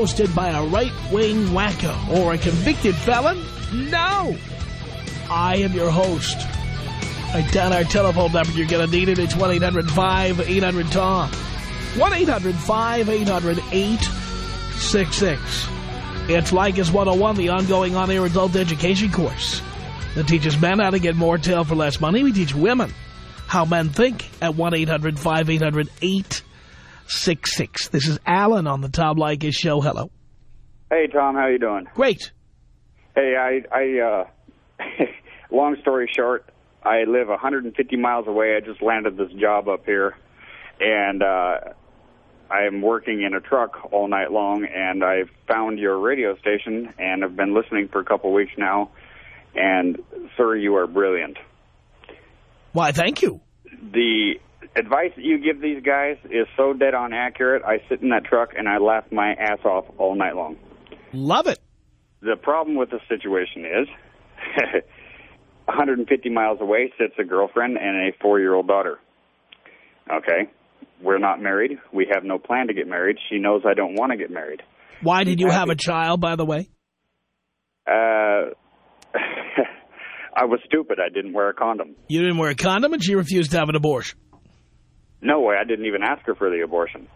not hosted by a right-wing wacko or a convicted felon. No. I am your host. Write down our telephone number. You're going to need it. It's 1-800-5800-TOM. 1-800-5800-866. It's Leykis 101, the ongoing on-air adult education course that teaches men how to get more tail for less money. We teach women how men think at 1-800-5800-866. This is Alan on the Tom Leykis show. Hello. Hey, Tom. How you doing? Great. Hey, I, I, uh, long story short, I live 150 miles away. I just landed this job up here, and uh, I'm working in a truck all night long, and I found your radio station, and I've been listening for a couple weeks now, and, sir, you are brilliant. Why, thank you. The advice that you give these guys is so dead on accurate. I sit in that truck, and I laugh my ass off all night long. Love it. The problem with the situation is 150 miles away sits a girlfriend and a four-year-old daughter. Okay. We're not married. We have no plan to get married. She knows I don't want to get married. Why did you have a child, by the way? Uh, I was stupid. I didn't wear a condom. You didn't wear a condom and she refused to have an abortion. No way. I didn't even ask her for the abortion.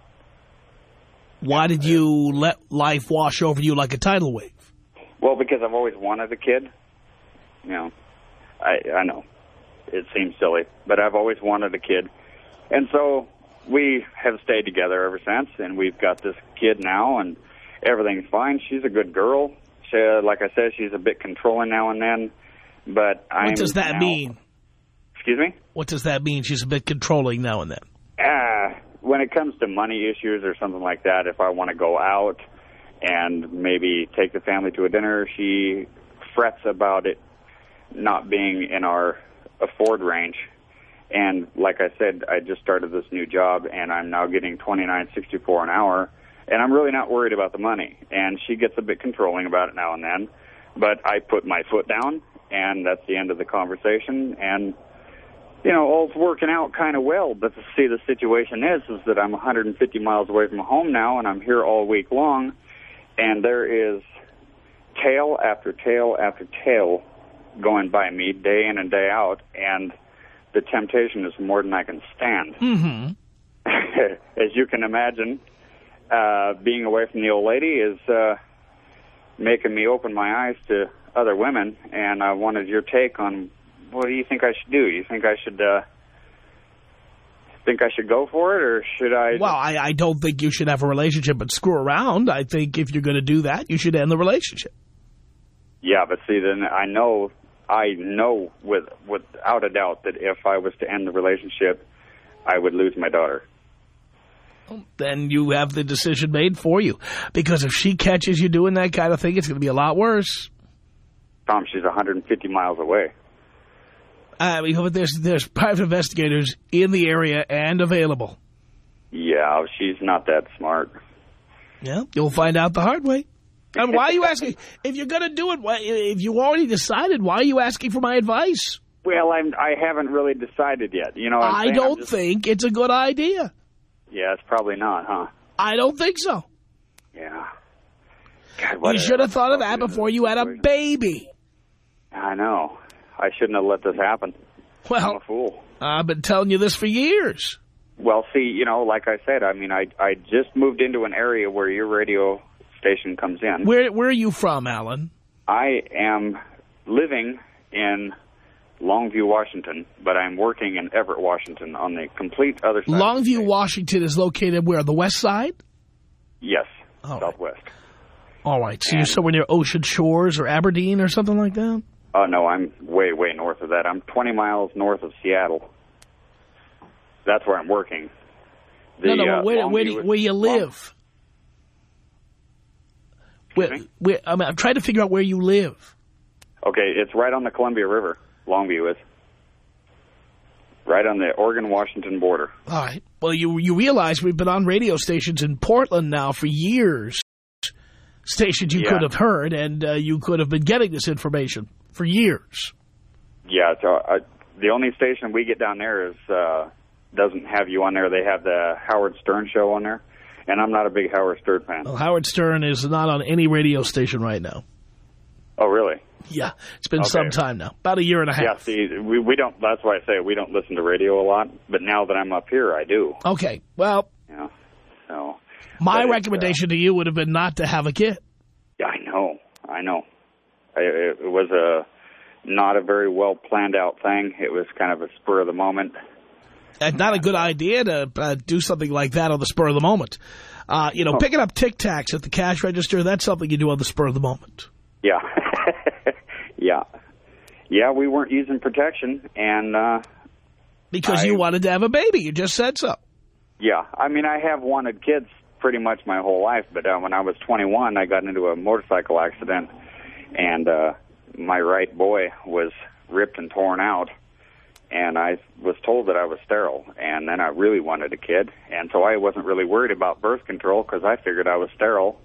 Why did you let life wash over you like a tidal wave? Well, because I've always wanted a kid. You know, I I know it seems silly, but I've always wanted a kid, and so we have stayed together ever since, and we've got this kid now, and everything's fine. She's a good girl. She, like I said, she's a bit controlling now and then, but I. What does that now, mean? Excuse me. What does that mean? She's a bit controlling now and then. When it comes to money issues or something like that, if I want to go out and maybe take the family to a dinner, she frets about it not being in our afford range. And like I said, I just started this new job, and I'm now getting twenty nine sixty four an hour, and I'm really not worried about the money. And she gets a bit controlling about it now and then, but I put my foot down, and that's the end of the conversation. And you know, all's working out kind of well. But to see, the situation is, is that I'm 150 miles away from home now, and I'm here all week long, and there is tale after tale after tale going by me day in and day out, and the temptation is more than I can stand. Mm-hmm. As you can imagine, uh, being away from the old lady is uh, making me open my eyes to other women, and I wanted your take on what do you think I should do? You think I should uh, think I should go for it, or should I? Well, I, I don't think you should have a relationship and screw around. I think if you're going to do that, you should end the relationship. Yeah, but see, then I know, I know with without a doubt that if I was to end the relationship, I would lose my daughter. Then you have the decision made for you. Because if she catches you doing that kind of thing, it's going to be a lot worse. Tom, she's 150 miles away. Uh, there's, there's private investigators in the area and available. Yeah, she's not that smart. Yeah, you'll find out the hard way. And why are you asking? If you're going to do it, if you already decided, why are you asking for my advice? Well, I'm, I haven't really decided yet. You know, I saying? don't just- think it's a good idea. Yeah, it's probably not, huh? I don't think so. Yeah. God, what You should have thought of that before you had a baby. I know. I shouldn't have let this happen. I'm Well, a fool. I've been telling you this for years. Well, see, you know, like I said, I mean, I I just moved into an area where your radio station comes in. Where Where are you from, Alan? I am living in Longview, Washington, but I'm working in Everett, Washington, on the complete other side. Longview. Washington is located where? The west side? Yes, All right. southwest. All right. So you're somewhere near Ocean Shores or Aberdeen or something like that? Oh no, I'm way, way north of that. I'm 20 miles north of Seattle. That's where I'm working. The, no, no. uh, where, where, do you, where you live? Where, where, I mean, I'm trying to figure out where you live. Okay, it's right on the Columbia River. Longview is right on the Oregon-Washington border. All right. Well, you you realize we've been on radio stations in Portland now for years. Stations you Yeah. could have heard, and uh, you could have been getting this information for years. Yeah, so I, the only station we get down there is uh, doesn't have you on there. They have the Howard Stern show on there, and I'm not a big Howard Stern fan. Well, Howard Stern is not on any radio station right now. Oh, really? Yeah, it's been Okay. some time now, about a year and a half. Yeah. See, we we don't. That's why I say we don't listen to radio a lot. But now that I'm up here, I do. Okay, well, know, so my it's, recommendation to you would have been not to have a kid. yeah, I know, I know. It, it was a not a very well planned out thing. It was kind of a spur of the moment. It's not a good idea to uh, do something like that on the spur of the moment. Uh, you know, Oh. picking up Tic Tacs at the cash register, that's something you do on the spur of the moment. Yeah, yeah, yeah. We weren't using protection, and uh, Because I- you wanted to have a baby. You just said so. Yeah, I mean, I have wanted kids pretty much my whole life, but uh, when I was 21, I got into a motorcycle accident, and uh, my right boy was ripped and torn out, and I was told that I was sterile, and then I really wanted a kid, and so I wasn't really worried about birth control because I figured I was sterile,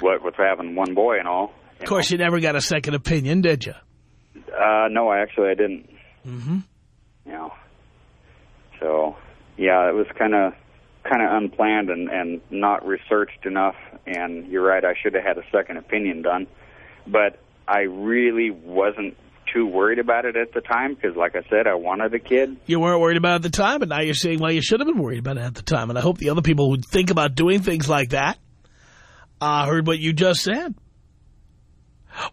what with having one boy and all. Of course, you never got a second opinion, did you? Uh, no, I actually I didn't. Mm-hmm. You know, so yeah, it was kind of kind of unplanned and and not researched enough. And you're right, I should have had a second opinion done, but I really wasn't too worried about it at the time because, like I said, I wanted a kid. You weren't worried about it at the time, but now you're saying, well, you should have been worried about it at the time. And I hope the other people who think about doing things like that uh, heard what you just said.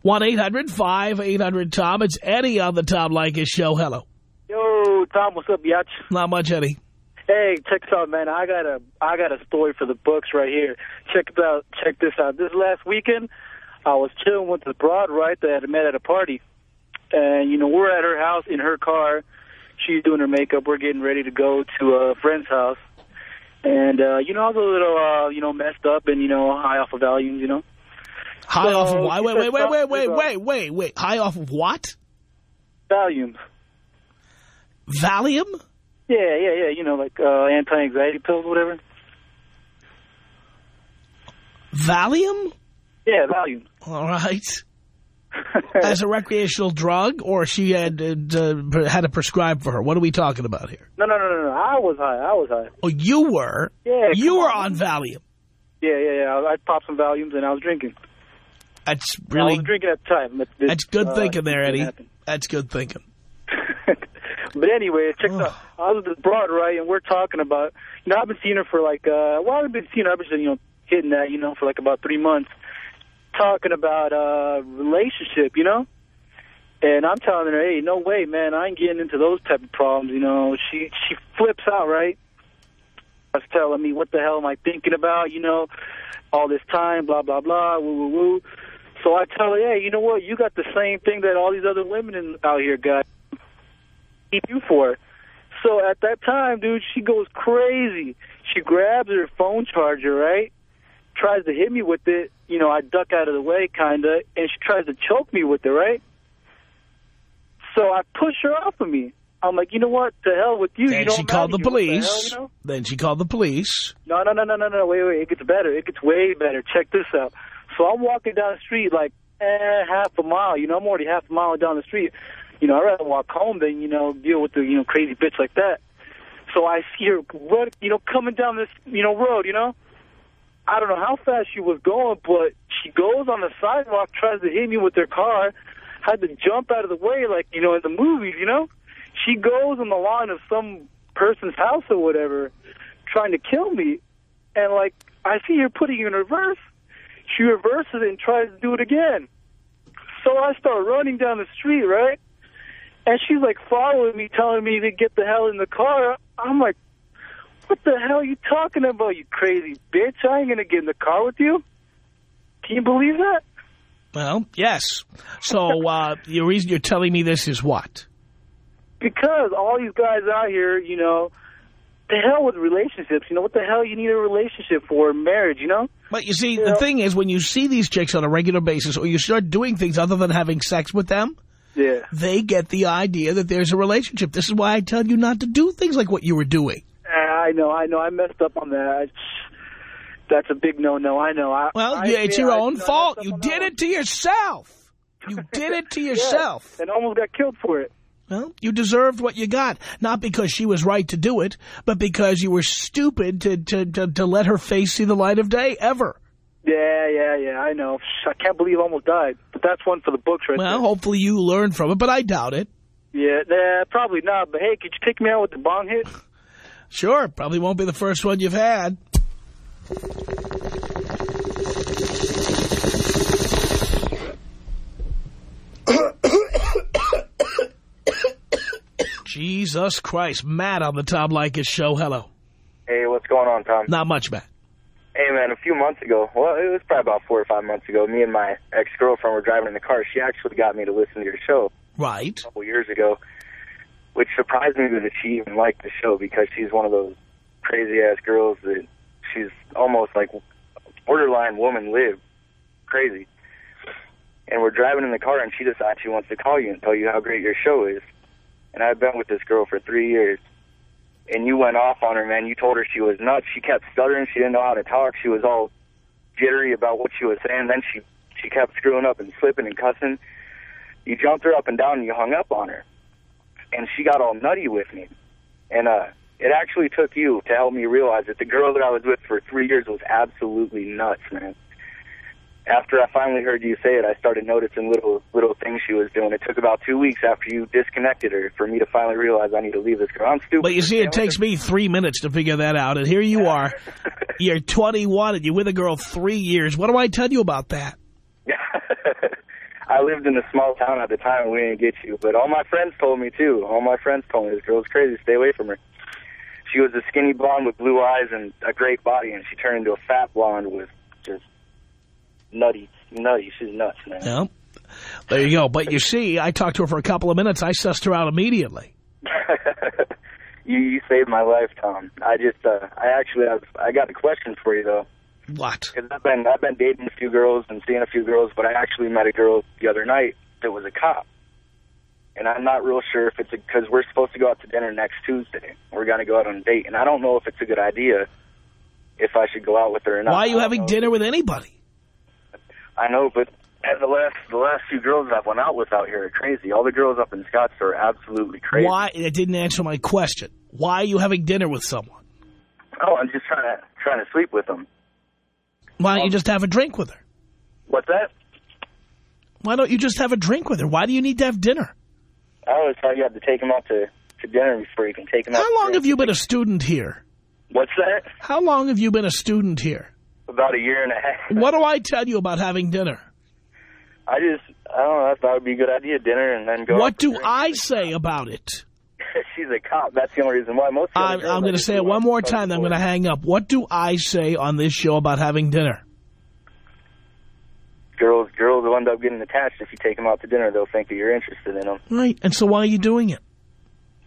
1-800-5800-TOM. It's Eddie on the Tom Leykis show. Hello. Yo, Tom, what's up, Yach? Not much, Eddie. Hey, check this out, man. I got a I got a story for the books right here. Check it out. Check this out. This last weekend, I was chilling with the broad right that I met at a party, and you know we're at her house in her car. She's doing her makeup. We're getting ready to go to a friend's house, and uh, you know I was a little uh, you know messed up and you know high off of Valiums, you know. High So, off of what? Wait, wait, wait, wait, wait, wait, wait, wait. High off of what? Valiums. Valium? Yeah, yeah, yeah. You know, like uh, anti-anxiety pills, whatever. Valium? Yeah, Valiums. All right. As a recreational drug, or she had uh, had it prescribed for her? What are we talking about here? No, no, no, no, no. I was high. I was high. Oh, you were? Yeah, You were on. on Valium. Yeah, yeah, yeah. I I popped some Valiums and I was drinking. That's I really, was drinking at the time. that's good uh, thinking there, Eddie. That's good thinking. but anyway, check this out. I was with this broad, right, and we're talking about, you know, I've been seeing her for like, uh, well, I've been seeing her, I've been, you know, hitting that, you know, for like about three months, talking about uh relationship, you know? And I'm telling her, hey, no way, man, I ain't getting into those type of problems, you know? She, she flips out, right? was telling me, what the hell am I thinking about, you know, all this time, blah, blah, blah, woo, woo, woo. So I tell her, hey, you know what, you got the same thing that all these other women in, out here got. Keep you for. So at that time, dude, she goes crazy. She grabs her phone charger, right? Tries to hit me with it. You know, I duck out of the way, kind of, and she tries to choke me with it, right? So I push her off of me. I'm like, you know what? To hell with you. you And don't she called the police. hell, you know? Then she called the police. No, no, no, no, no, no. Wait, wait. It gets better. It gets way better. Check this out. So I'm walking down the street like eh, half a mile. You know, I'm already half a mile down the street. You know, I'd rather walk home than, you know, deal with the, you know, crazy bitch like that. So I see her, you know, coming down this, you know, road, you know. I don't know how fast she was going, but she goes on the sidewalk, tries to hit me with her car, had to jump out of the way like, you know, in the movies, you know. She goes on the lawn of some person's house or whatever, trying to kill me. And, like, I see her putting in reverse. She reverses it and tries to do it again. So I start running down the street, right? And she's, like, following me, telling me to get the hell in the car. I'm like, what the hell are you talking about, you crazy bitch? I ain't going to get in the car with you. Can you believe that? Well, yes. So uh, the reason you're telling me this is what? Because all these guys out here, you know, the hell with relationships. You know, what the hell you need a relationship for? Marriage, you know? But you see, the thing is, when you see these chicks on a regular basis or you start doing things other than having sex with them, Yeah. they get the idea that there's a relationship. This is why I tell you not to do things like what you were doing. I know, I know. I messed up on that. I, that's a big no-no. I know. I, Well, I, yeah, it's your I- own fault. You did it to yourself. You did it to yourself. Yeah, and almost got killed for it. Well, you deserved what you got. Not because she was right to do it, but because you were stupid to, to, to, to let her face see the light of day, ever. Yeah, yeah, yeah. I know. I can't believe I almost died. But that's one for the books right Well, there. hopefully you learned from it, but I doubt it. Yeah, nah, probably not. But hey, could you take me out with the bong hit? Sure, probably won't be the first one you've had. Jesus Christ. Matt on the Tom Leykis show. Hello. Hey, what's going on, Tom? Not much, Matt. Hey, man, a few months ago, well, it was probably about four or five months ago, me and my ex-girlfriend were driving in the car. She actually got me to listen to your show Right. a couple years ago, which surprised me that she even liked the show because she's one of those crazy-ass girls that she's almost like borderline woman live. Crazy. And we're driving in the car, and she decides she wants to call you and tell you how great your show is. And I've been with this girl for three years. and you went off on her, man. You told her she was nuts. She kept stuttering. She didn't know how to talk. She was all jittery about what she was saying. Then she she kept screwing up and slipping and cussing. You jumped her up and down and you hung up on her, and she got all nutty with me. And uh, it actually took you to help me realize that the girl that I was with for three years was absolutely nuts, man. After I finally heard you say it, I started noticing little little things she was doing. It took about two weeks after you disconnected her for me to finally realize I need to leave this girl. I'm stupid. But you see, it takes me three minutes to figure that out. And here you are. You're 21 and you're with a girl three years. What do I tell you about that? I lived in a small town at the time and we didn't get you. But all my friends told me, too. All my friends told me this girl's crazy. Stay away from her. She was a skinny blonde with blue eyes and a great body, and she turned into a fat blonde with just nutty, nutty. She's nuts, man. No. There you go. But you see, I talked to her for a couple of minutes. I sussed her out immediately. you, you saved my life, Tom. I just, uh, I actually, have, I got a question for you, though. What? Cause I've been I've been dating a few girls and seeing a few girls, but I actually met a girl the other night that was a cop, and I'm not real sure if it's a because we're supposed to go out to dinner next Tuesday. We're gonna go out on a date, and I don't know if it's a good idea if I should go out with her or not. Why are you having know. dinner with anybody? I know, but the last the last few girls I've went out with out here are crazy. All the girls up in Scottsdale are absolutely crazy. Why? It didn't answer my question. Why are you having dinner with someone? Oh, I'm just trying to trying to sleep with them. Why don't you just have a drink with her? What's that? Why don't you just have a drink with her? Why do you need to have dinner? Oh, I always thought you had to take them out to to dinner before you can take them out. How long have you been a student here? What's that? How long have you been a student here? About a year and a half. What do I tell you about having dinner? I just, I don't know, I thought it would be a good idea, dinner, and then go What do. I say about it? She's a cop. That's the only reason why. Most of the other I'm, I'm going to say it one more time, I'm going to hang up. What do I say on this show about having dinner? Girls, girls will end up getting attached if you take them out to dinner. They'll think that you're interested in them. Right, and so why are you doing it?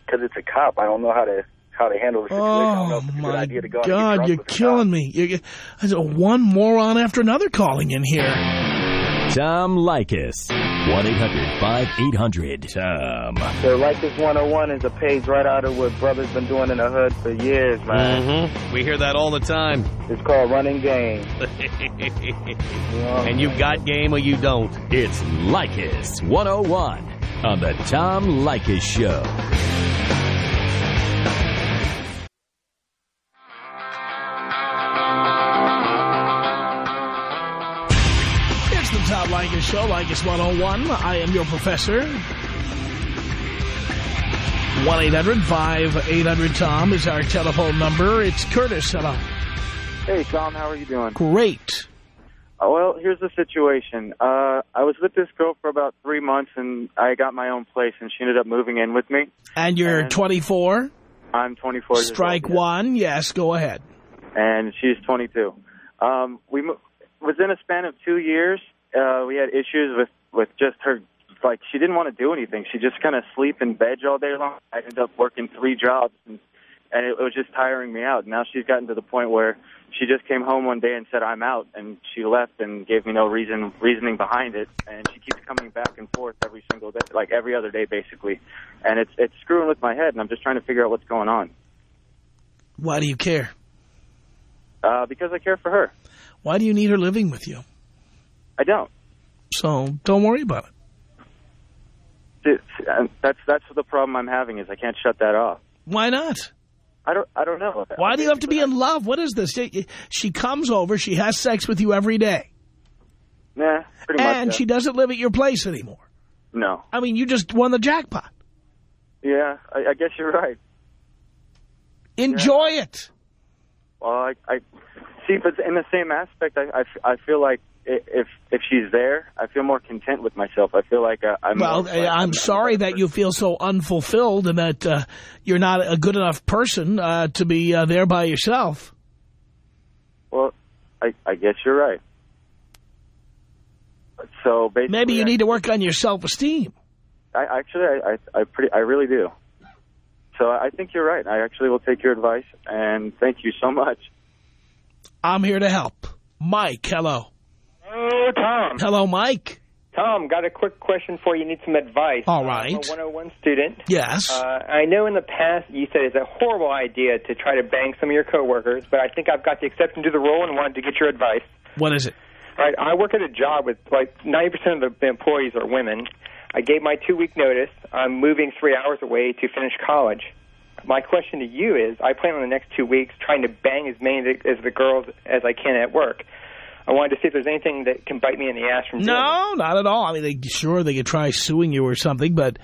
Because it's a cop. I don't know how to how to handle the situation. I don't know Oh, if it's a good oh, my go out and get God, you're killing me. You're, one moron after another calling in here. Tom Leykis. 1-800-5800-TOM. So Leykis 101 is a page right out of what brothers been doing in the hood for years, man. Mm-hmm. We hear that all the time. It's called running game. You know? and you've got game or you don't. It's Leykis 101 on the Tom Leykis Show. Tom Leykis Show, Leykis 101. I am your professor. 1-800-5800-TOM is our telephone number. It's Curtis. Hello. Hey, Tom, how are you doing? Great. Uh, well, here's the situation. Uh, I was with this girl for about three months, and I got my own place, and she ended up moving in with me. And you're And- 24. I'm 24 years Strike old, one. Yes, go ahead. and she's 22. Um, we within a span of two years, uh, we had issues with with just her. Like she didn't want to do anything. She just kind of sleep in bed all day long. I ended up working three jobs and and it, it was just tiring me out. Now she's gotten to the point where she just came home one day and said I'm out, and she left and gave me no reason reasoning behind it, and she keeps coming back and forth every single day, like every other day basically, and it's it's screwing with my head, and I'm just trying to figure out what's going on. Why do you care? Uh, because I care for her. Why do you need her living with you? I don't. So don't worry about it. It's, that's that's the problem I'm having is I can't shut that off. Why not? I don't I don't know. Why do you have to be in love? What is this? She comes over, she has sex with you every day. Nah, pretty much. And she doesn't live at your place anymore. No. I mean, you just won the jackpot. Yeah, I, I guess you're right. Enjoy it. Well, I, I see, but in the same aspect, I, I, I feel like if if she's there, I feel more content with myself. I feel like I'm. Well, uh, I'm sorry that you feel so unfulfilled and that uh, you're not a good enough person uh, to be uh, there by yourself. Well, I, I guess you're right. So basically, Maybe you I- need to work on your self-esteem. I actually, I, I, I pretty, I really do. So I think you're right. I actually will take your advice, and thank you so much. I'm here to help. Mike, hello. Oh, Tom. Hello, Mike. Tom, got a quick question for you. Need some advice. All right. I'm a 101 student. Yes. Uh, I know in the past you said it's a horrible idea to try to bang some of your coworkers, but I think I've got the exception to the rule and wanted to get your advice. what is it? All right, I work at a job with like 90% of the employees are women. I gave my two-week notice. I'm moving three hours away to finish college. My question to you is, I plan on the next two weeks trying to bang as many of as the girls as I can at work. I wanted to see if there's anything that can bite me in the ass from doing No, not at all. I mean, they, sure, they could try suing you or something, but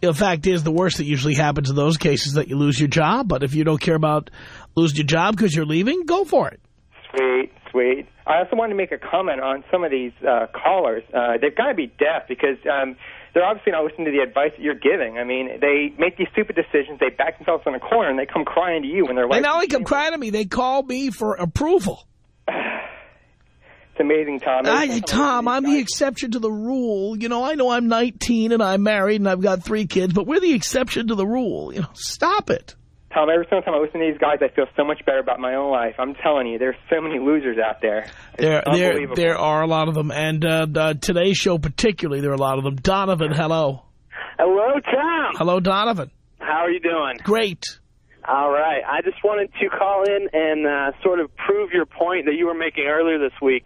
the fact is the worst that usually happens in those cases is that you lose your job. But if you don't care about losing your job because you're leaving, go for it. Sweet, sweet. I also wanted to make a comment on some of these uh, callers. Uh, they've got to be deaf because um, they're obviously not listening to the advice that you're giving. I mean, they make these stupid decisions. They back themselves in a corner and they come crying to you when they're They like, not only come crying to me, they call me for approval. "It's amazing, Tom." I, Tom, I'm the exception to the rule. You know, I know I'm 19 and I'm married and I've got three kids, but we're the exception to the rule. You know, stop it. Tom, every single time I listen to these guys, I feel so much better about my own life. I'm telling you, there's so many losers out there. It's There, there, there are a lot of them, and uh, uh, today's show particularly, there are a lot of them. Donovan, hello. Hello, Tom. Hello, Donovan. How are you doing? Great. All right. I just wanted to call in and uh, sort of prove your point that you were making earlier this week.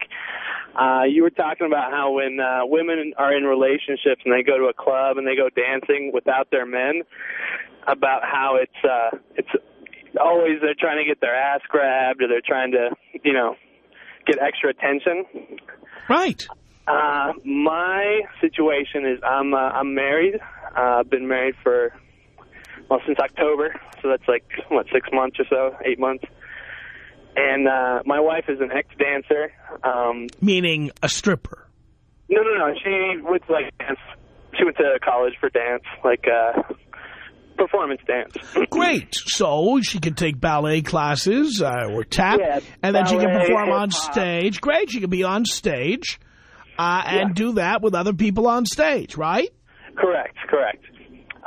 Uh, you were talking about how when uh, women are in relationships and they go to a club and they go dancing without their men, about how it's uh, it's always they're trying to get their ass grabbed or they're trying to, you know, get extra attention. Right. Uh, my situation is I'm uh, I'm married. Uh, I've been married for well since October, so that's like what six months or so, eight months. And uh, my wife is an ex dancer. Um, Meaning a stripper. no, no, no. She went to like dance. She went to college for dance, like uh, performance dance. Great. So she can take ballet classes uh, or tap, Yeah, and then she can perform on stage. Great. She can be on stage uh, and do that with other people on stage, right? Correct, correct.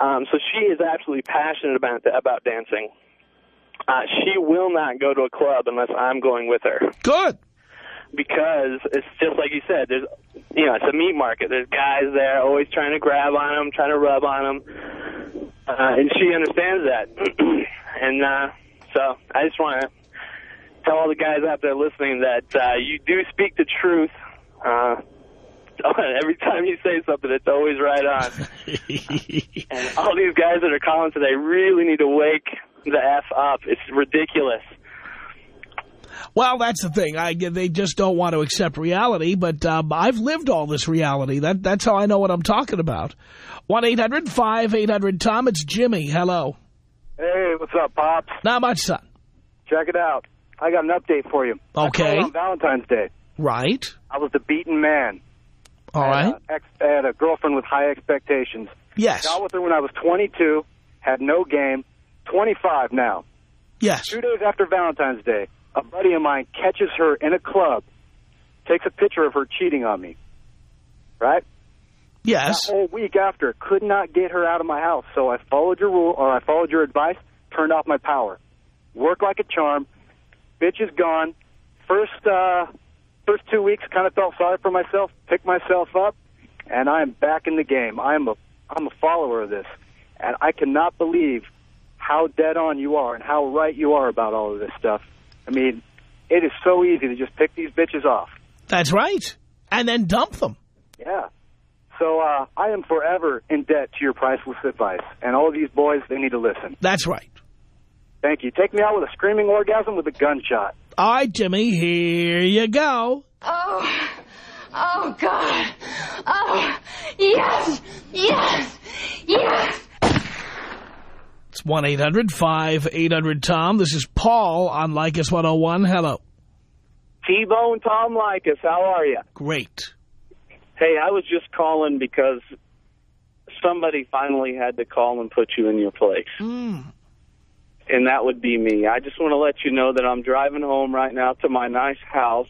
Um, so she is absolutely passionate about about dancing. Uh, she will not go to a club unless I'm going with her. Good. because it's just like you said. There's, you know, it's a meat market. There's guys there always trying to grab on them, trying to rub on them, uh, and she understands that. and uh, so I just want to tell all the guys out there listening that uh, you do speak the truth. Uh, every time you say something, it's always right on. and all these guys that are calling today really need to wake the f up. It's ridiculous. Well, that's the thing. I, they just don't want to accept reality, but um, I've lived all this reality. That That's how I know what I'm talking about. 1-800-5800-TOM. It's Jimmy. Hello. Hey, what's up, Pops? Not much, son. Check it out. I got an update for you. Okay. called on Valentine's Day. Right. I was the beaten man. All I right. had, a ex, I had a girlfriend with high expectations. Yes. Got with her when I was 22, had no game, 25 now. Yes. Two days after Valentine's Day, a buddy of mine catches her in a club, takes a picture of her cheating on me. Right? Yes. That whole week after, could not get her out of my house. So I followed your rule, or I followed your advice, turned off my power. work like a charm. Bitch is gone. First, uh, first two weeks, kind of felt sorry for myself, picked myself up, and I am back in the game. I am a, I'm a follower of this, and I cannot believe how dead on you are and how right you are about all of this stuff. I mean, it is so easy to just pick these bitches off. That's right. And then dump them. Yeah. So uh, I am forever in debt to your priceless advice. And all of these boys, they need to listen. That's right. Thank you. Take me out with a screaming orgasm with a gunshot. All right, Jimmy, here you go. Oh, oh, God. Oh, yes, yes, yes. It's 1-800-5800-TOM. This is Paul on Leykis 101. Hello. T-Bone Tom Leykis, how are you? Great. Hey, I was just calling because somebody finally had to call and put you in your place. Mm. And that would be me. I just want to let you know that I'm driving home right now to my nice house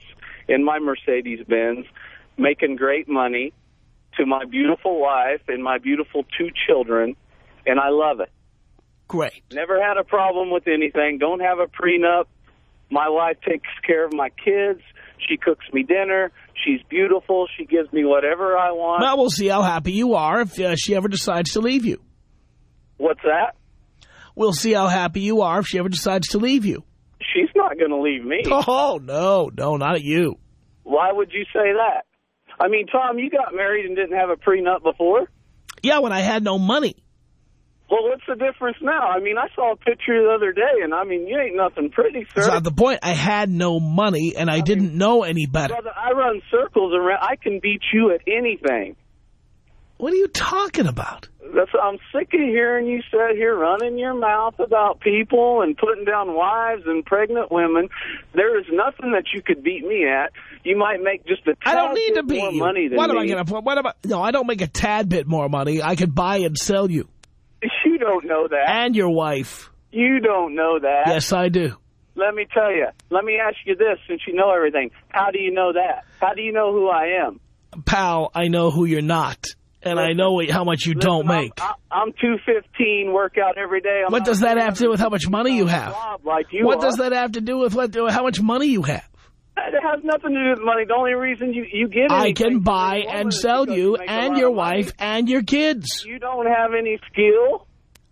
in my Mercedes-Benz, making great money to my beautiful wife and my beautiful two children, and I love it. Great. Never had a problem with anything. Don't have a prenup. My wife takes care of my kids. She cooks me dinner. She's beautiful. She gives me whatever I want. Well, we'll see how happy you are if uh, she ever decides to leave you. What's that? We'll see how happy you are if she ever decides to leave you. She's not going to leave me. Oh, no, no, not you. Why would you say that? I mean, Tom, you got married and didn't have a prenup before? Yeah, when I had no money. Well, what's the difference now? I mean, I saw a picture the other day, and I mean, you ain't nothing pretty, sir. That's not the point. I had no money, and I, I didn't mean, know any better. Brother, I run circles around. I can beat you at anything. What are you talking about? That's I'm sick of hearing you sit here running your mouth about people and putting down wives and pregnant women. There is nothing that you could beat me at. You might make just a tad I don't need to beat more you. money than what am me. I going to put? What am I? No, I don't make a tad bit more money. I could buy and sell you. You don't know that. And your wife. You don't know that. Yes, I do. Let me tell you. Let me ask you this, since you know everything. How do you know that? How do you know who I am? Pal, I know who you're not. And I know how much you Listen, don't make. I'm, I'm 215, work out every day. I'm what does that have to do with how much money you have? Like you What are. does that have to do with what, how much money you have? It has nothing to do with money. The only reason you, you get I can buy and sell you and your money. wife and your kids. You don't have any skill.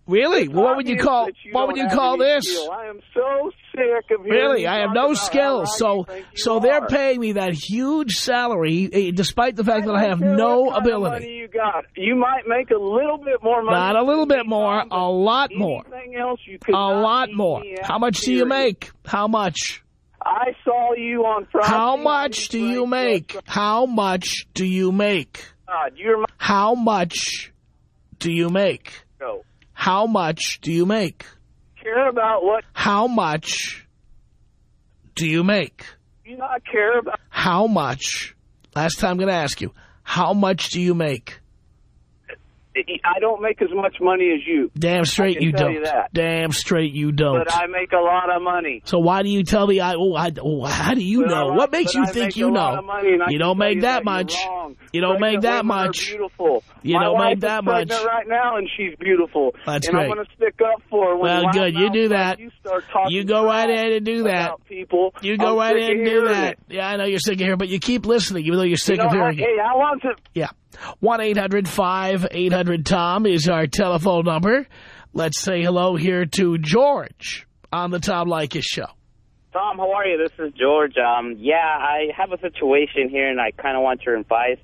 Really? Well, what would you call you what would you call this? skill. I am so sick of Really, I have no skills. So so they're are. paying me that huge salary eh, despite the fact that I have no what kind of ability. money you got. You might make a little bit more money. Not a little bit more, a lot more. Anything else you could A lot more. How much do you make? How much? I saw you on Friday. How much do you make? How much do you make? God, you're How much do you make? show. How much do you make? Care about what How much do you make? you not care about. How much? Last time I'm going to ask you. How much do you make? I don't make as much money as you, Damn straight you don't. you that. Damn straight you don't. but I make a lot of money. so why do you tell me I, oh, I, oh how do you But know? I- what makes you think you lot know? of money, and I You don't make that much. You don't make that much. Beautiful. You don't make that much. right now, and she's beautiful. That's and great. I'm going to stick up for her. When Well, good. You do that. You start talking You go right ahead and do that. People. You go I'm right ahead and do that. it. Yeah, I know you're sick of hearing, but you keep listening, even though you're sick You know, of hearing hey, I want to. Yeah. 1-800-5800-TOM is our telephone number. Let's say hello here to George on the Tom Leykis show. Tom, how are you? This is George. Um, yeah, I have a situation here, and I kind of want your advice.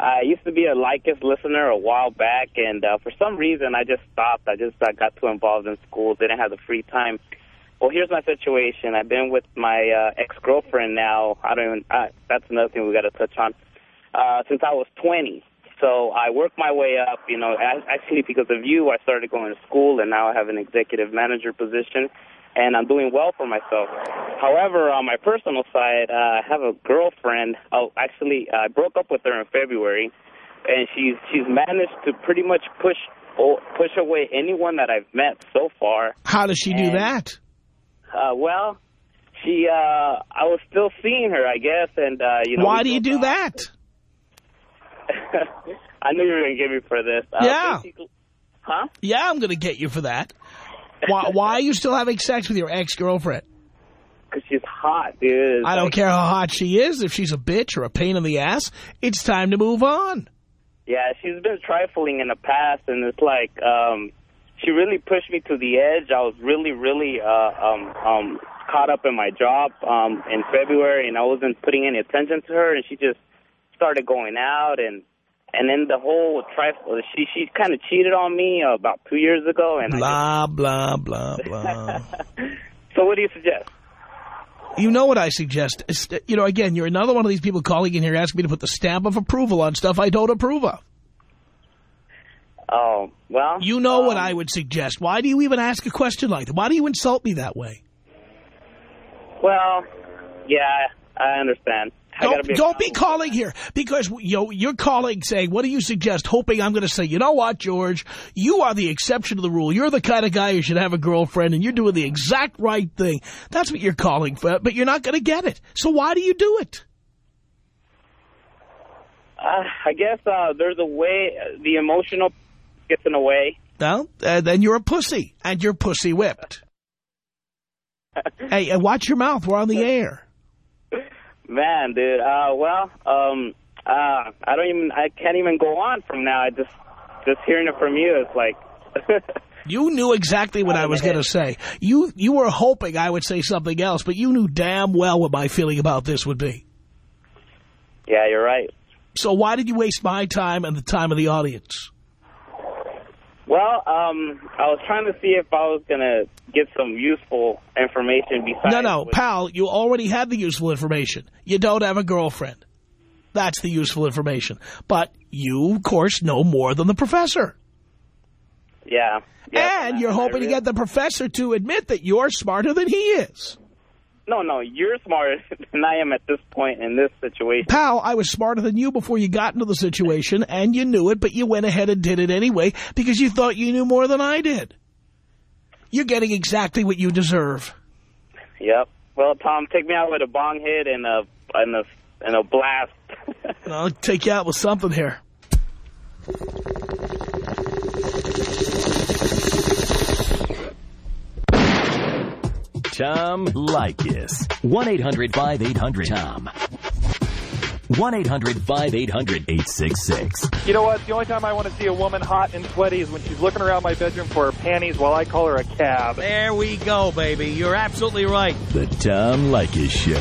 I used to be a Leykis listener a while back, and uh, for some reason, I just stopped. I just uh, got too involved in school, didn't have the free time. Well, here's my situation. I've been with my uh, ex-girlfriend now. I don't even. Uh, that's another thing we got to touch on. Uh, since I was 20. So I worked my way up. You know, actually because of you, I started going to school, and now I have an executive manager position, and I'm doing well for myself. However, on my personal side, uh, I have a girlfriend. Oh, actually, I broke up with her in February, and she's she's managed to pretty much push push away anyone that I've met so far. How does she do that? Uh, well, she uh, I was still seeing her, I guess, and uh, you know. Why do you do that? I knew you were going to get me for this. Uh, Yeah. Huh? Yeah, I'm going to get you for that. Why, why are you still having sex with your ex-girlfriend? Because she's hot, dude. I don't care how hot she is. If she's a bitch or a pain in the ass, it's time to move on. Yeah, she's been trifling in the past, and it's like um, she really pushed me to the edge. I was really, really uh, um, um, caught up in my job um, in February, and I wasn't putting any attention to her, and she just started going out, and and then the whole trifle. She she kind of cheated on me uh, about two years ago, and blah blah blah blah. so what do you suggest? You know what I suggest? You know, again, you're another one of these people calling in here asking me to put the stamp of approval on stuff I don't approve of. Oh, well... You know um, what I would suggest. Why do you even ask a question like that? Why do you insult me that way? Well, yeah, I understand. Don't, be, don't be calling here because you know, you're calling saying, what do you suggest, hoping I'm going to say, you know what, George, you are the exception to the rule. You're the kind of guy who should have a girlfriend and you're doing the exact right thing. That's what you're calling for, but you're not going to get it. So why do you do it? Uh, I guess uh, there's a way, the emotional gets in the way. Well, uh, then you're a pussy, and you're pussy whipped. hey, watch your mouth. We're on the air. Man, dude. Uh, well, um, uh, I don't even. I can't even go on from now. I just, just hearing it from you, it's like. you knew exactly what I was going to say. You, you were hoping I would say something else, but you knew damn well what my feeling about this would be. Yeah, you're right. So why did you waste my time and the time of the audience? Well, um, I was trying to see if I was going to get some useful information besides... No, no, pal, you already had the useful information. You don't have a girlfriend. That's the useful information. But you, of course, know more than the professor. Yeah. yeah and you're hoping to get the professor to admit that you're smarter than he is. No, no, you're smarter than I am at this point in this situation. Pal, I was smarter than you before you got into the situation, and you knew it, but you went ahead and did it anyway because you thought you knew more than I did. You're getting exactly what you deserve. Yep. Well, Tom, take me out with a bong hit and a and a and a blast. I'll take you out with something here. Tom Leykis. 1-800-5800-TOM. 1-800-5800-866. You know what? The only time I want to see a woman hot and sweaty is when she's looking around my bedroom for her panties while I call her a cab. There we go, baby. You're absolutely right. The Tom Leykis Show.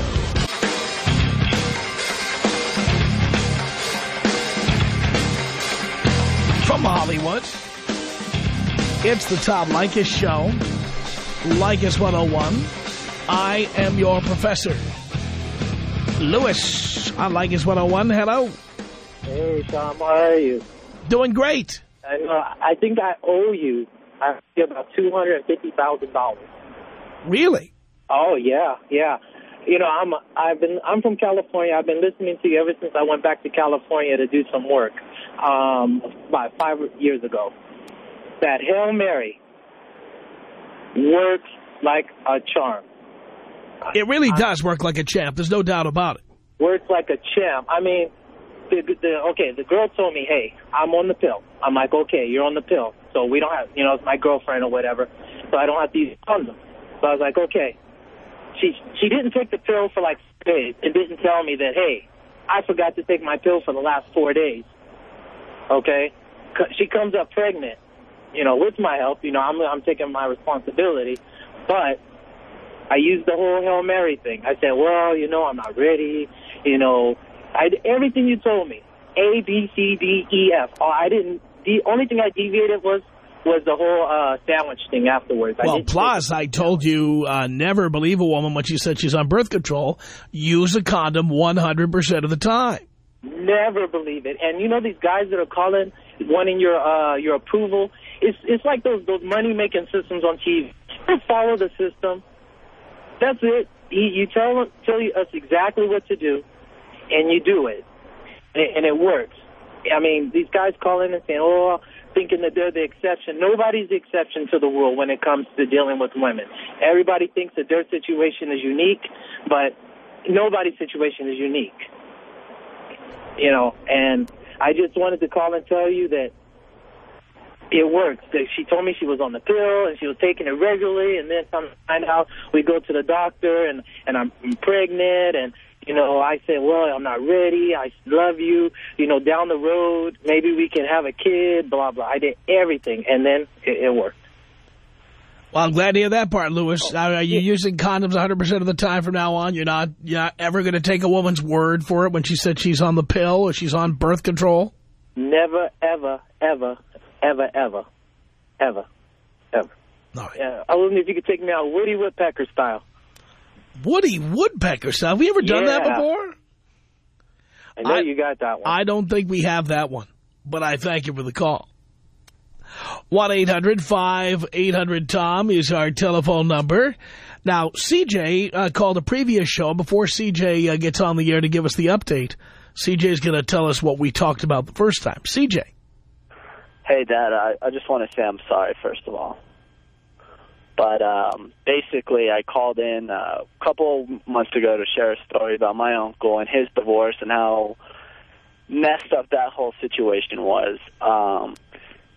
From Hollywood, it's the Tom Leykis Show. Leykis 101. I am your professor. Lewis on Leykis 101. Hello. Hey, Tom. How are you? Doing great. I, uh, I think I owe you I about $250,000. Really? Oh, yeah, yeah. You know, I'm I've been I'm from California. I've been listening to you ever since I went back to California to do some work um, about five years ago. That Hail Mary works like a charm. It really does work like a champ. There's no doubt about it. Works like a champ. I mean, the, the, okay, the girl told me, hey, I'm on the pill. I'm like, okay, you're on the pill. So we don't have, you know, it's my girlfriend or whatever. So I don't have to use condom. So I was like, okay. She she didn't take the pill for like days and didn't tell me that, hey, I forgot to take my pill for the last four days. Okay? She comes up pregnant you know, with my help, you know, I'm I'm taking my responsibility, but I used the whole Hail Mary thing. I said, well, you know, I'm not ready. You know, I did everything you told me, A, B, C, D, E, F. Oh, I didn't. The only thing I deviated was was the whole uh, sandwich thing afterwards. Well, plus, I told you uh, never believe a woman when she said she's on birth control. Use a condom 100% of the time. Never believe it. And you know these guys that are calling, wanting your uh, your approval, it's it's like those those money making systems on TV. You follow the system. That's it. You, you tell tell us exactly what to do, and you do it, and it, and it works. I mean, these guys call in and saying, "Oh, thinking that they're the exception." Nobody's the exception to the rule when it comes to dealing with women. Everybody thinks that their situation is unique, but nobody's situation is unique. You know, and I just wanted to call and tell you that it worked. She told me she was on the pill and she was taking it regularly, and then come find out we go to the doctor and and I'm pregnant and. You know, I said, well, I'm not ready. I love you. You know, down the road, maybe we can have a kid, blah, blah. I did everything, and then it, it worked. Well, I'm glad to hear that part, Lewis. Oh, are you using condoms 100% of the time from now on? You're not, you're not ever going to take a woman's word for it when she said she's on the pill or she's on birth control? Never, ever, ever, ever, ever, ever, ever. No. Yeah, I wonder if you could take me out Woody Woodpecker style. Woody Woodpecker style? Have we ever done that before? I know you got that one. I don't think we have that one, but I thank you for the call. 1-800-5800-TOM is our telephone number. Now, CJ uh, called a previous show. Before CJ uh, gets on the air to give us the update, CJ is going to tell us what we talked about the first time. CJ. Hey, Dad, I, I just want to say I'm sorry, first of all. But um, basically, I called in uh, a couple months ago to share a story about my uncle and his divorce and how messed up that whole situation was. Um,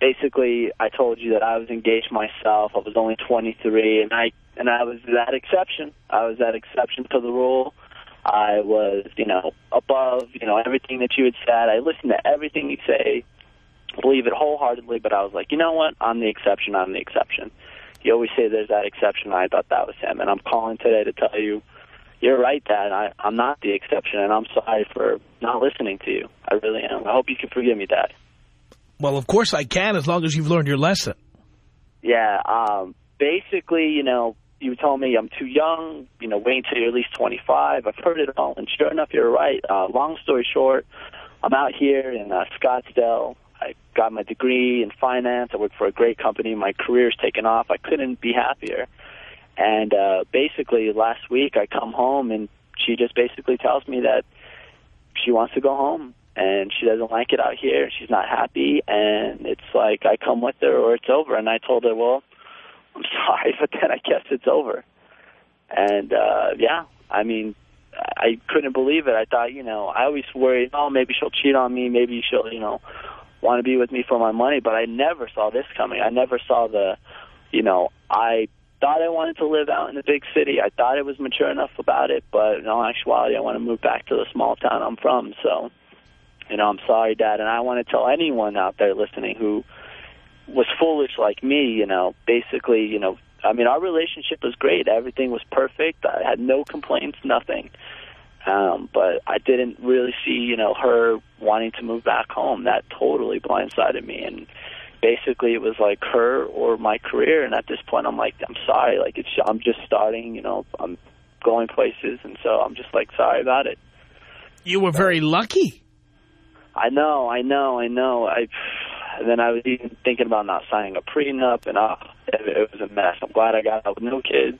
basically, I told you that I was engaged myself. I was only 23, and I and I was that exception. I was that exception to the rule. I was, you know, above, you know, everything that you had said. I listened to everything you say, believe it wholeheartedly. But I was like, you know what? I'm the exception. I'm the exception. You always say there's that exception. I thought that was him, and I'm calling today to tell you. You're right, Dad. I, I'm not the exception, and I'm sorry for not listening to you. I really am. I hope you can forgive me, Dad. Well, of course I can, as long as you've learned your lesson. Yeah, um, basically, you know, you told me I'm too young, you know, wait until you're at least 25. I've heard it all, and sure enough, you're right. Uh, long story short, I'm out here in uh, Scottsdale. I got my degree in finance. I work for a great company. My career's taken off. I couldn't be happier. And uh, basically, last week I come home, and she just basically tells me that she wants to go home and she doesn't like it out here. She's not happy, and it's like I come with her or it's over. And I told her, well, I'm sorry, but then I guess it's over. And uh, yeah, I mean, I couldn't believe it. I thought, you know, I always worried, oh, maybe she'll cheat on me, maybe she'll, you know, want to be with me for my money. But I never saw this coming. I never saw the, you know, I thought I wanted to live out in the big city. I thought I was mature enough about it, but in all actuality, I want to move back to the small town I'm from. So, you know, I'm sorry, Dad, and I want to tell anyone out there listening who was foolish like me, you know, basically, you know, I mean, our relationship was great. Everything was perfect. I had no complaints, nothing. Um, but I didn't really see, you know, her wanting to move back home. That totally blindsided me. And basically it was like her or my career. And at this point, I'm like, I'm sorry. Like, it's, I'm just starting, you know, I'm going places. And so I'm just like, sorry about it. You were very lucky. I know, I know, I know. I then I was even thinking about not signing a prenup, and uh, it, it was a mess. I'm glad I got out with no kids,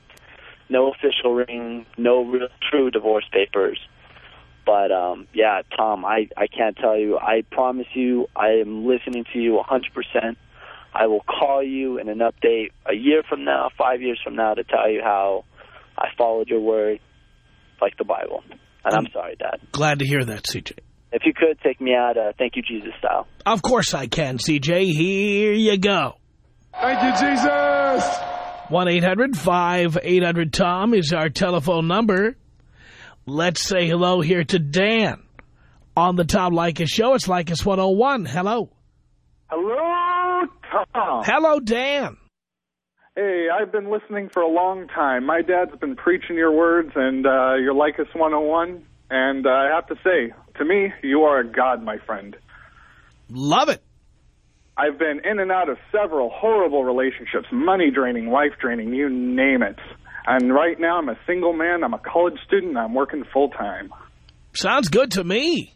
no official ring, no real true divorce papers. But um, yeah, Tom, I I can't tell you. I promise you, I am listening to you 100%. I will call you in an update a year from now, five years from now, to tell you how I followed your word, like the Bible. And I'm sorry, Dad. Glad to hear that, CJ. If you could take me out, uh, thank you, Jesus style. Of course I can, CJ. Here you go. Thank you, Jesus. 1-800-5800-TOM is our telephone number. Let's say hello here to Dan on the Tom Leykis Show. It's Leykis 101. Hello. Hello, Tom. Hello, Dan. Hey, I've been listening for a long time. My dad's been preaching your words and uh, your Leykis 101, and uh, I have to say, to me, you are a god, my friend. Love it. I've been in and out of several horrible relationships, money draining, life draining, you name it. And right now, I'm a single man. I'm a college student. I'm working full time. Sounds good to me.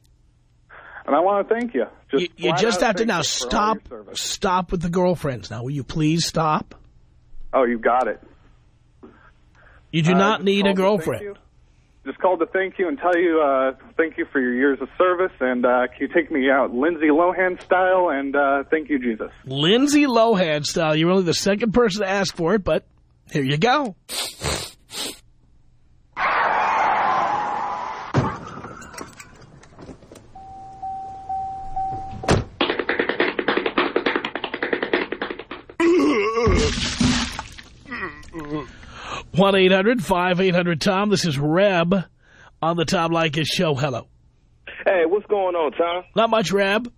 And I want to thank you. Just You, you just have to now you for all stop stop with the girlfriends. Now, will you please stop? Oh, you got it. You do Uh, not need a girlfriend. Just called to thank you and tell you uh, thank you for your years of service. And uh, can you take me out Lindsay Lohan style? And uh, thank you, Jesus. Lindsay Lohan style. You're only the second person to ask for it, but here you go. 1-800-5800-TOM. This is Reb on the Tom Leykis show. Hello. Hey, what's going on, Tom? Not much, Reb.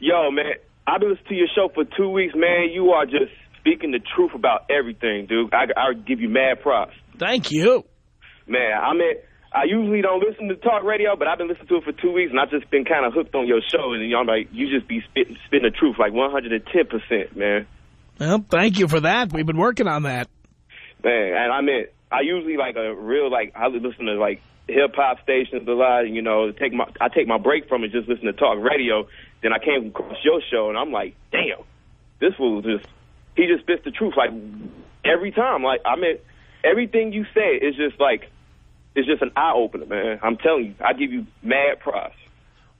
Yo, man, I've been listening to your show for two weeks, man. You are just speaking the truth about everything, dude. I, I give you mad props. Thank you. Man, I mean, I usually don't listen to talk radio, but I've been listening to it for two weeks, and I've just been kind of hooked on your show. And I'm like, you just be spitting, spitting the truth, like 110%, man. Well, thank you for that. We've been working on that. Man, and I mean, I usually like a real, like, I listen to, like, hip-hop stations a lot, and you know, take my I take my break from it, just listen to talk radio. Then I came across your show, and I'm like, damn, this fool just, he just spits the truth, like, every time. Like, I mean, everything you say is just, like, it's just an eye-opener, man. I'm telling you, I give you mad props.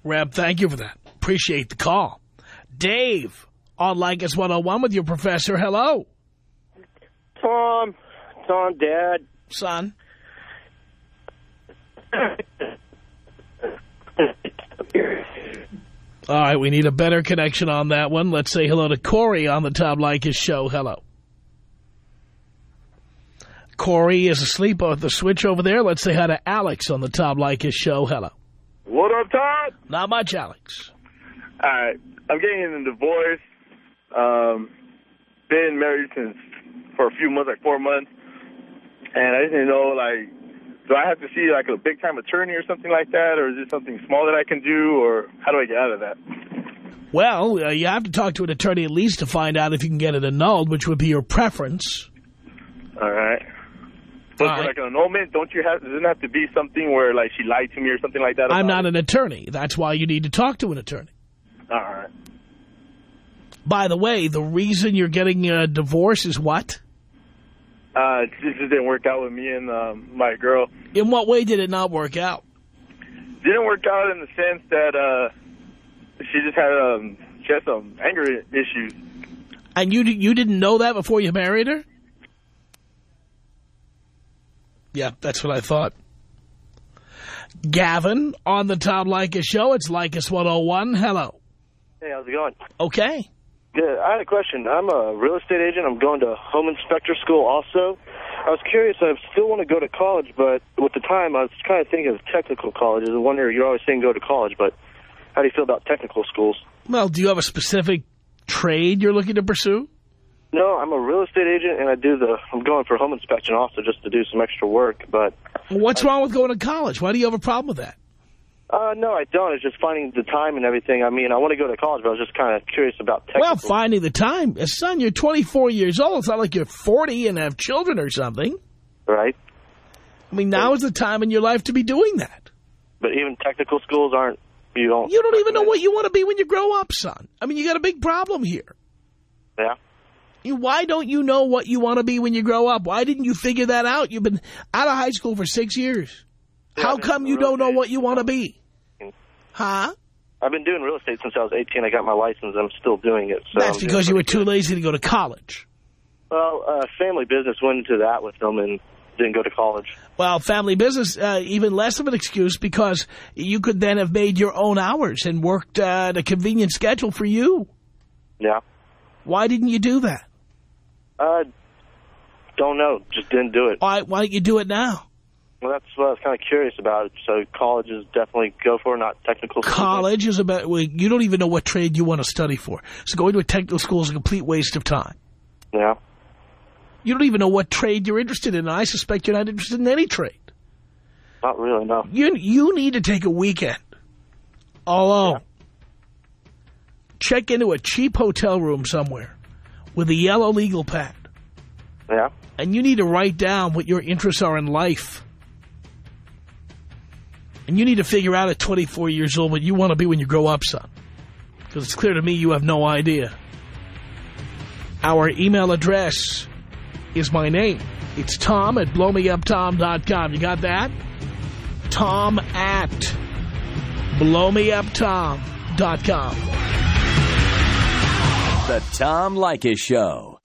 Reb, thank you for that. Appreciate the call. Dave on Leykis 101 with your professor. Hello. Tom, Tom, Dad. Son. All right, we need a better connection on that one. Let's say hello to Corey on the Tom Leykis show. Hello. Corey is asleep at the switch over there. Let's say hi to Alex on the Tom Leykis show. Hello. What up, Todd? Not much, Alex. All right. I'm getting in a divorce. Um, been married since for a few months, like four months. And I just didn't know, like, do I have to see, like, a big-time attorney or something like that? Or is it something small that I can do? Or how do I get out of that? Well, uh, you have to talk to an attorney at least to find out if you can get it annulled, which would be your preference. All right. But All like, an annulment, don't you have, doesn't have to be something where, like, she lied to me or something like that? I'm not it? an attorney. That's why you need to talk to an attorney. All right. By the way, the reason you're getting a divorce is what? Uh, it just didn't work out with me and um, my girl. In what way did it not work out? Didn't work out in the sense that uh, she just had um, she had some anger issues. And you you didn't know that before you married her? Yeah, that's what I thought. Gavin on the Tom Leykis show. It's Leykis 101. Hello. Hey, how's it going? Okay. Good. I had a question. I'm a real estate agent. I'm going to home inspector school also. I was curious. I still want to go to college, but with the time, I was kind of thinking of technical colleges. I wonder, you're always saying go to college, but how do you feel about technical schools? Well, do you have a specific trade you're looking to pursue? No, I'm a real estate agent, and I do the. I'm going for home inspection also just to do some extra work. But What's wrong with going to college? Why do you have a problem with that? Uh, no, I don't. It's just finding the time and everything. I mean, I want to go to college, but I was just kind of curious about technical. Well, finding the time. Uh, Son, you're 24 years old. It's not like you're 40 and have children or something. Right. I mean, now is the time in your life to be doing that. But even technical schools aren't. You don't. You don't even know what you want to be when you grow up, son. I mean, you got a big problem here. Yeah. You- Why don't you know what you want to be when you grow up? Why didn't you figure that out? You've been out of high school for six years. How come you don't know what you want to be? Huh? I've been doing real estate since I was 18. I got my license. I'm still doing it. So That's I'm because you were too lazy to go to college. Well, uh, family business went into that with them and didn't go to college. Well, family business, uh, even less of an excuse because you could then have made your own hours and worked uh, at a convenient schedule for you. Yeah. Why didn't you do that? Uh, don't know. Just didn't do it. Why, why don't you do it now? Well, that's what I was kind of curious about. So college is definitely go for, not technical. school. College is about, well, you don't even know what trade you want to study for. So going to a technical school is a complete waste of time. Yeah. You don't even know what trade you're interested in. I suspect you're not interested in any trade. Not really, no. You, you need to take a weekend alone. Check into a cheap hotel room somewhere with a yellow legal pad. Yeah. And you need to write down what your interests are in life. And you need to figure out at 24 years old what you want to be when you grow up, son. Because it's clear to me you have no idea. Our email address is my name. It's Tom at blowmeuptom.com. You got that? Tom at blowmeuptom.com. The Tom Leykis Show.